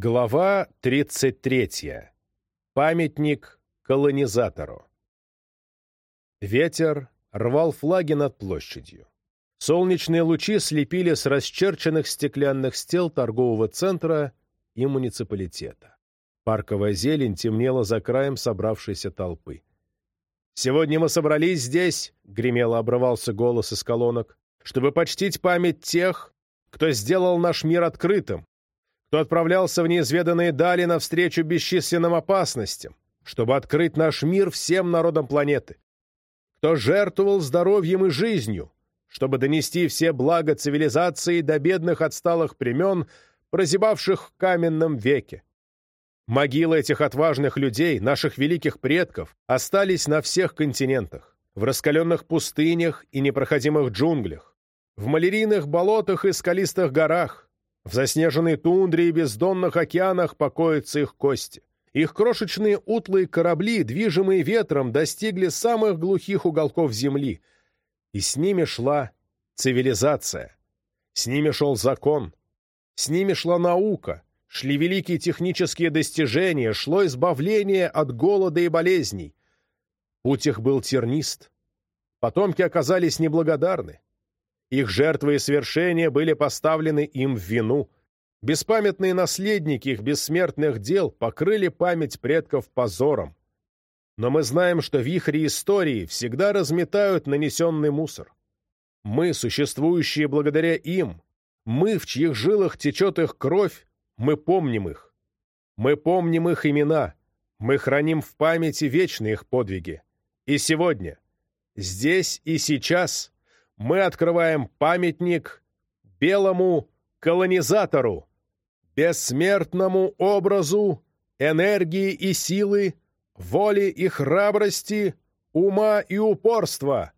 Глава 33. Памятник колонизатору. Ветер рвал флаги над площадью. Солнечные лучи слепили с расчерченных стеклянных стел торгового центра и муниципалитета. Парковая зелень темнела за краем собравшейся толпы. «Сегодня мы собрались здесь», — гремело обрывался голос из колонок, «чтобы почтить память тех, кто сделал наш мир открытым, кто отправлялся в неизведанные дали навстречу бесчисленным опасностям, чтобы открыть наш мир всем народам планеты, кто жертвовал здоровьем и жизнью, чтобы донести все блага цивилизации до бедных отсталых племен, прозябавших в каменном веке. Могилы этих отважных людей, наших великих предков, остались на всех континентах, в раскаленных пустынях и непроходимых джунглях, в малярийных болотах и скалистых горах, в заснеженной тундре и бездонных океанах покоятся их кости. Их крошечные утлые корабли, движимые ветром, достигли самых глухих уголков земли. И с ними шла цивилизация. С ними шел закон. С ними шла наука. Шли великие технические достижения, шло избавление от голода и болезней. Путь их был тернист. Потомки оказались неблагодарны. Их жертвы и свершения были поставлены им в вину. Беспамятные наследники их бессмертных дел покрыли память предков позором. Но мы знаем, что вихри истории всегда разметают нанесенный мусор. Мы, существующие благодаря им, мы, в чьих жилах течет их кровь, мы помним их. Мы помним их имена, мы храним в памяти вечные их подвиги. И сегодня, здесь и сейчас мы открываем памятник белому колонизатору, бессмертному образу энергии и силы, воли и храбрости, ума и упорства,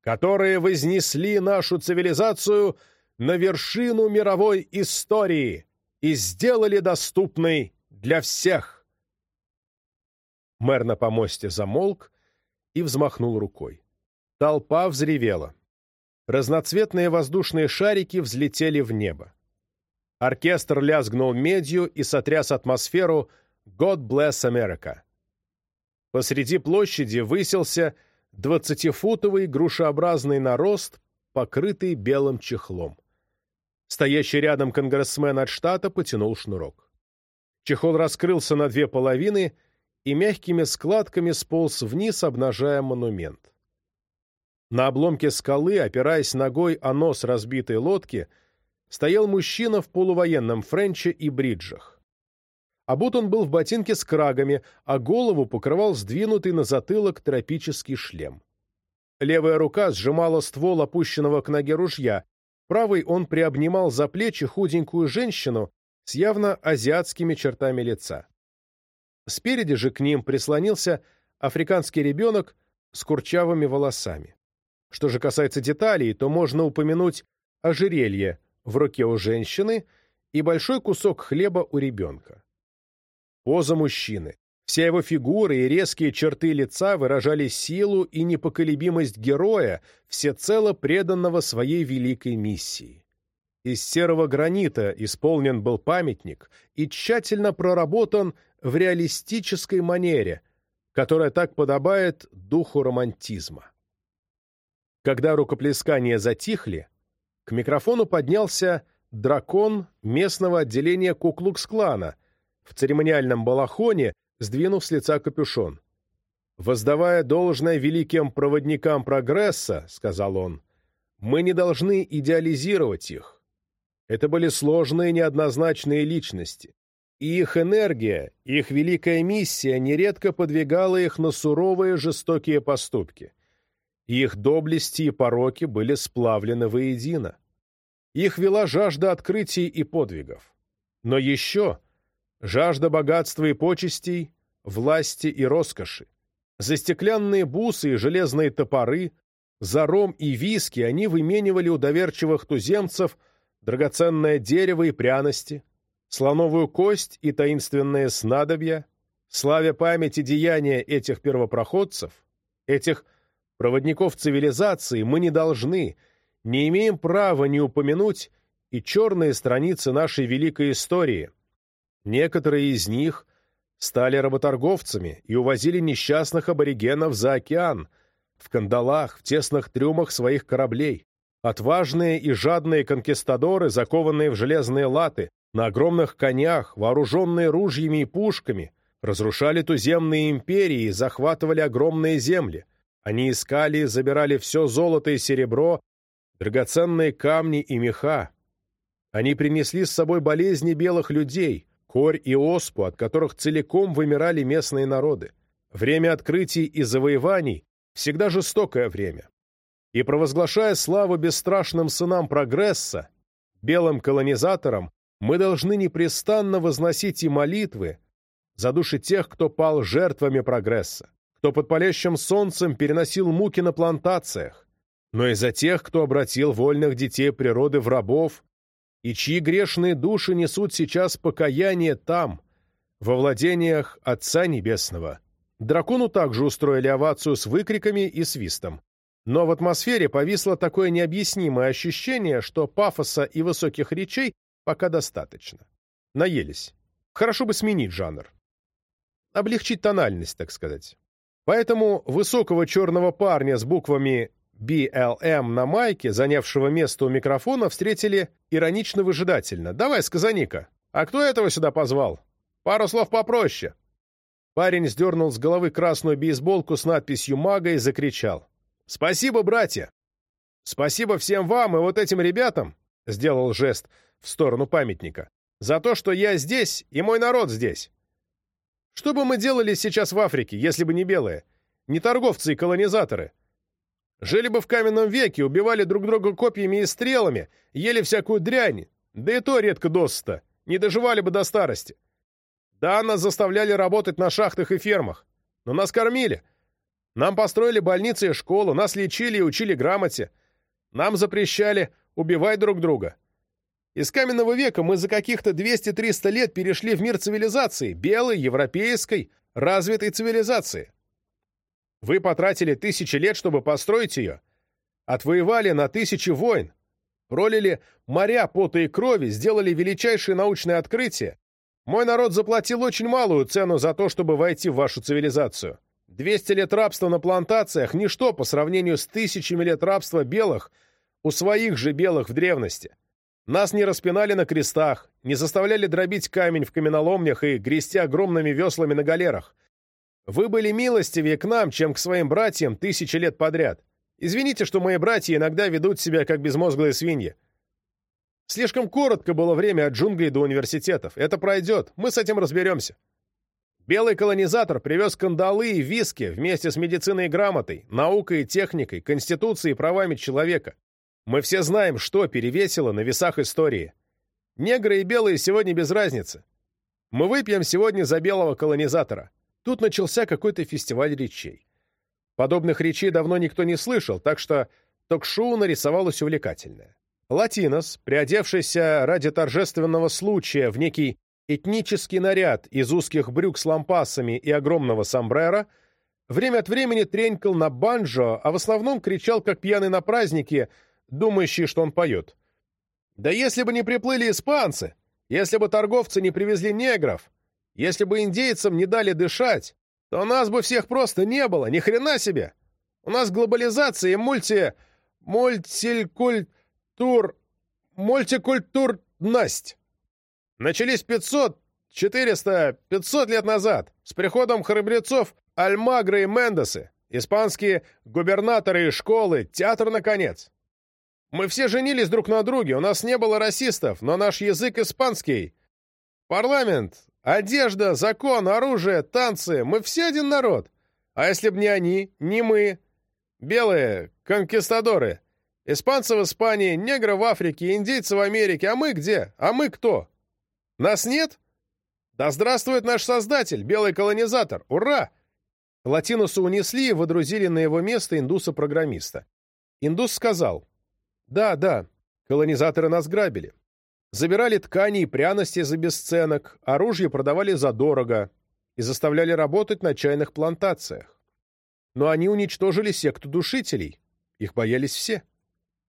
которые вознесли нашу цивилизацию на вершину мировой истории и сделали доступной для всех. Мэр на помосте замолк и взмахнул рукой. Толпа взревела. Разноцветные воздушные шарики взлетели в небо. Оркестр лязгнул медью и сотряс атмосферу «God bless America». Посреди площади высился двадцатифутовый грушеобразный нарост, покрытый белым чехлом. Стоящий рядом конгрессмен от штата потянул шнурок. Чехол раскрылся на две половины и мягкими складками сполз вниз, обнажая монумент. На обломке скалы, опираясь ногой о нос разбитой лодки, стоял мужчина в полувоенном френче и бриджах. Обут он был в ботинке с крагами, а голову покрывал сдвинутый на затылок тропический шлем. Левая рука сжимала ствол опущенного к ноге ружья, правой он приобнимал за плечи худенькую женщину с явно азиатскими чертами лица. Спереди же к ним прислонился африканский ребенок с курчавыми волосами. Что же касается деталей, то можно упомянуть ожерелье в руке у женщины и большой кусок хлеба у ребенка. Поза мужчины. Вся его фигура и резкие черты лица выражали силу и непоколебимость героя, всецело преданного своей великой миссии. Из серого гранита исполнен был памятник и тщательно проработан в реалистической манере, которая так подобает духу романтизма. Когда рукоплескания затихли, к микрофону поднялся дракон местного отделения Куклукс-клана в церемониальном балахоне, сдвинув с лица капюшон. «Воздавая должное великим проводникам прогресса, — сказал он, — мы не должны идеализировать их. Это были сложные неоднозначные личности, и их энергия, их великая миссия нередко подвигала их на суровые жестокие поступки их доблести и пороки были сплавлены воедино. Их вела жажда открытий и подвигов. Но еще жажда богатства и почестей, власти и роскоши. За стеклянные бусы и железные топоры, за ром и виски они выменивали у доверчивых туземцев драгоценное дерево и пряности, слоновую кость и таинственные снадобья, славя память и деяния этих первопроходцев, этих проводников цивилизации мы не должны, не имеем права не упомянуть и черные страницы нашей великой истории, Некоторые из них стали работорговцами и увозили несчастных аборигенов за океан, в кандалах, в тесных трюмах своих кораблей. Отважные и жадные конкистадоры, закованные в железные латы, на огромных конях, вооруженные ружьями и пушками, разрушали туземные империи и захватывали огромные земли. Они искали и забирали все золото и серебро, драгоценные камни и меха. Они принесли с собой болезни белых людей, корь и оспу, от которых целиком вымирали местные народы. Время открытий и завоеваний – всегда жестокое время. И провозглашая славу бесстрашным сынам прогресса, белым колонизаторам, мы должны непрестанно возносить и молитвы за души тех, кто пал жертвами прогресса, кто под палящим солнцем переносил муки на плантациях, но и за тех, кто обратил вольных детей природы в рабов и чьи грешные души несут сейчас покаяние там, во владениях Отца Небесного. Дракону также устроили овацию с выкриками и свистом. Но в атмосфере повисло такое необъяснимое ощущение, что пафоса и высоких речей пока достаточно. Наелись. Хорошо бы сменить жанр. Облегчить тональность, так сказать. Поэтому высокого черного парня с буквами BLM на майке, занявшего место у микрофона, встретили иронично-выжидательно. «Давай, сказани-ка, а кто этого сюда позвал? Пару слов попроще». Парень сдернул с головы красную бейсболку с надписью «Мага» и закричал. «Спасибо, братья! Спасибо всем вам и вот этим ребятам!» — сделал жест в сторону памятника. «За то, что я здесь и мой народ здесь. Что бы мы делали сейчас в Африке, если бы не белые? Не торговцы и колонизаторы?» Жили бы в каменном веке, убивали друг друга копьями и стрелами, ели всякую дрянь, да и то редко досыта, не доживали бы до старости. Да, нас заставляли работать на шахтах и фермах, но нас кормили. Нам построили больницы и школу, нас лечили и учили грамоте. Нам запрещали убивать друг друга. Из каменного века мы за каких-то 200-300 лет перешли в мир цивилизации, белой, европейской, развитой цивилизации. Вы потратили тысячи лет, чтобы построить ее, отвоевали на тысячи войн, пролили моря пота и крови, сделали величайшие научные открытия. Мой народ заплатил очень малую цену за то, чтобы войти в вашу цивилизацию. 200 лет рабства на плантациях – ничто по сравнению с тысячами лет рабства белых у своих же белых в древности. Нас не распинали на крестах, не заставляли дробить камень в каменоломнях и грести огромными веслами на галерах. Вы были милостивее к нам, чем к своим братьям тысячи лет подряд. Извините, что мои братья иногда ведут себя как безмозглые свиньи. Слишком коротко было время от джунглей до университетов. Это пройдет, мы с этим разберемся. Белый колонизатор привез кандалы и виски вместе с медициной и грамотой, наукой и техникой, конституцией и правами человека. Мы все знаем, что перевесило на весах истории. Негры и белые сегодня без разницы. Мы выпьем сегодня за белого колонизатора. Тут начался какой-то фестиваль речей. Подобных речей давно никто не слышал, так что ток-шоу нарисовалось увлекательное. Латинос, приодевшийся ради торжественного случая в некий этнический наряд из узких брюк с лампасами и огромного сомбреро, время от времени тренькал на банджо, а в основном кричал, как пьяный на празднике, думающий, что он поет. «Да если бы не приплыли испанцы! Если бы торговцы не привезли негров! Если бы индейцам не дали дышать, то нас бы всех просто не было, ни хрена себе. У нас глобализация и мульти... мультикультур... мультикультурность. Начались 500, 400, 500 лет назад, с приходом храбрецов Альмагры и Мендесы, испанские губернаторы и школы, театр, наконец. Мы все женились друг на друге, у нас не было расистов, но наш язык испанский. Парламент, Одежда, закон, оружие, танцы — мы все один народ. А если б не они, не мы? Белые, конкистадоры. Испанцы в Испании, негры в Африке, индейцы в Америке. А мы где? А мы кто? Нас нет? Да здравствует наш создатель, белый колонизатор! Ура!» Латинуса унесли и водрузили на его место индуса-программиста. Индус сказал, «Да, да, колонизаторы нас грабили. Забирали ткани и пряности за бесценок, оружие продавали задорого и заставляли работать на чайных плантациях. Но они уничтожили секту душителей. Их боялись все.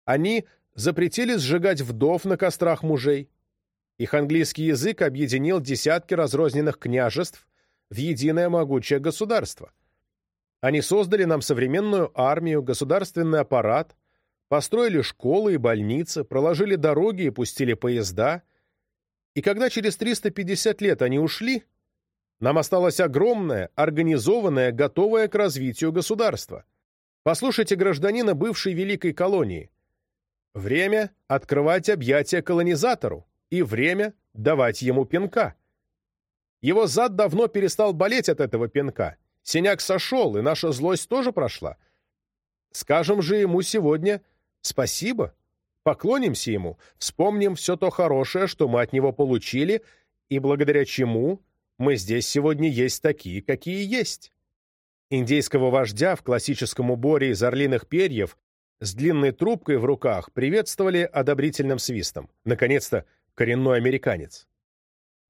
Они запретили сжигать вдов на кострах мужей. Их английский язык объединил десятки разрозненных княжеств в единое могучее государство. Они создали нам современную армию, государственный аппарат, построили школы и больницы, проложили дороги и пустили поезда. И когда через 350 лет они ушли, нам осталось огромное, организованное, готовое к развитию государство. Послушайте гражданина бывшей великой колонии. Время открывать объятия колонизатору и время давать ему пинка. Его зад давно перестал болеть от этого пинка. Синяк сошел, и наша злость тоже прошла. Скажем же ему сегодня спасибо, поклонимся ему, вспомним все то хорошее, что мы от него получили, и благодаря чему мы здесь сегодня есть такие, какие есть. Индейского вождя в классическом уборе из орлиных перьев с длинной трубкой в руках приветствовали одобрительным свистом. Наконец-то коренной американец.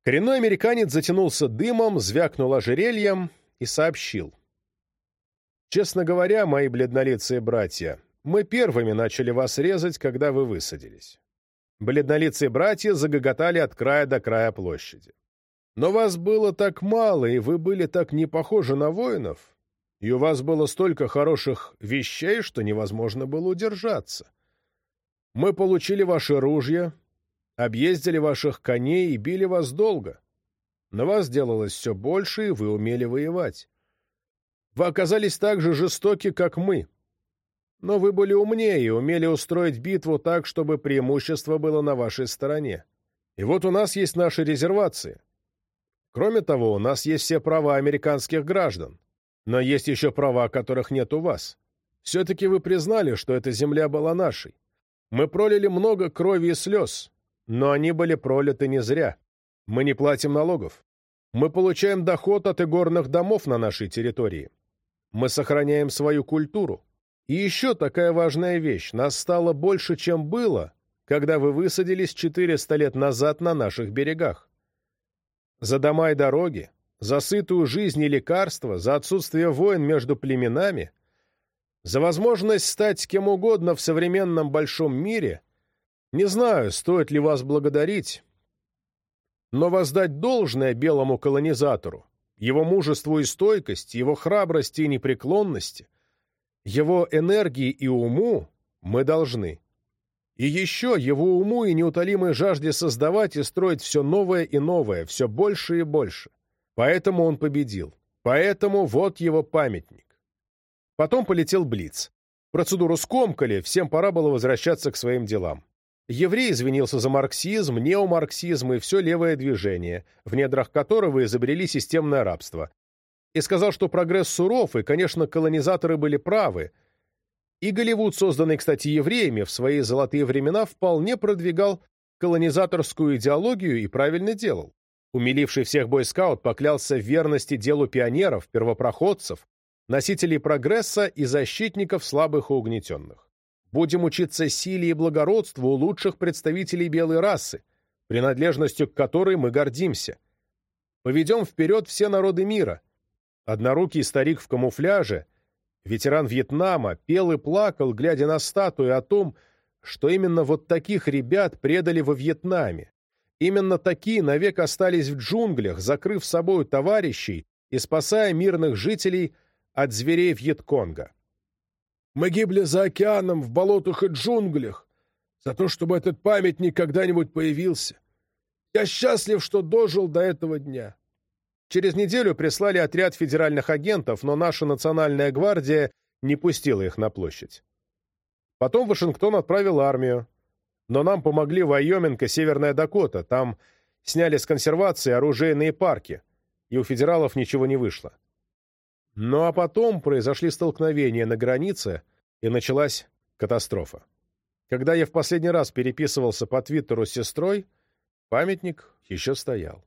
Коренной американец затянулся дымом, звякнул ожерельем и сообщил. «Честно говоря, мои бледнолицые братья, мы первыми начали вас резать, когда вы высадились». Бледнолицые братья загоготали от края до края площади. Но вас было так мало, и вы были так не похожи на воинов, и у вас было столько хороших вещей, что невозможно было удержаться. Мы получили ваши ружья, объездили ваших коней и били вас долго. На вас делалось все больше, и вы умели воевать. Вы оказались так же жестоки, как мы. Но вы были умнее и умели устроить битву так, чтобы преимущество было на вашей стороне. И вот у нас есть наши резервации. Кроме того, у нас есть все права американских граждан. Но есть еще права, которых нет у вас. Все-таки вы признали, что эта земля была нашей. Мы пролили много крови и слез, но они были пролиты не зря. Мы не платим налогов. Мы получаем доход от игорных домов на нашей территории. Мы сохраняем свою культуру. И еще такая важная вещь. Нас стало больше, чем было, когда вы высадились 400 лет назад на наших берегах. За дома и дороги, за сытую жизнь и лекарства, за отсутствие войн между племенами, за возможность стать кем угодно в современном большом мире, не знаю, стоит ли вас благодарить, но воздать должное белому колонизатору, его мужеству и стойкости, его храбрости и непреклонности, его энергии и уму мы должны. И еще его уму и неутолимой жажде создавать и строить все новое и новое, все больше и больше. Поэтому он победил. Поэтому вот его памятник. Потом полетел Блиц. Процедуру скомкали, всем пора было возвращаться к своим делам. Еврей извинился за марксизм, неомарксизм и все левое движение, в недрах которого изобрели системное рабство. И сказал, что прогресс суров, и, конечно, колонизаторы были правы – и Голливуд, созданный, кстати, евреями, в свои золотые времена вполне продвигал колонизаторскую идеологию и правильно делал. Умиливший всех бойскаут поклялся в верности делу пионеров, первопроходцев, носителей прогресса и защитников слабых и угнетенных. Будем учиться силе и благородству у лучших представителей белой расы, принадлежностью к которой мы гордимся. Поведем вперед все народы мира. Однорукий старик в камуфляже, Ветеран Вьетнама пел и плакал, глядя на статую о том, что именно вот таких ребят предали во Вьетнаме. Именно такие навек остались в джунглях, закрыв собою товарищей и спасая мирных жителей от зверей Вьетконга. Мы гибли за океаном, в болотах и джунглях, за то, чтобы этот памятник когда-нибудь появился. Я счастлив, что дожил до этого дня. Через неделю прислали отряд федеральных агентов, но наша национальная гвардия не пустила их на площадь. Потом Вашингтон отправил армию. Но нам помогли Вайоминг и Северная Дакота. Там сняли с консервации оружейные парки, и у федералов ничего не вышло. Ну а потом произошли столкновения на границе, и началась катастрофа. Когда я в последний раз переписывался по Твиттеру с сестрой, памятник еще стоял.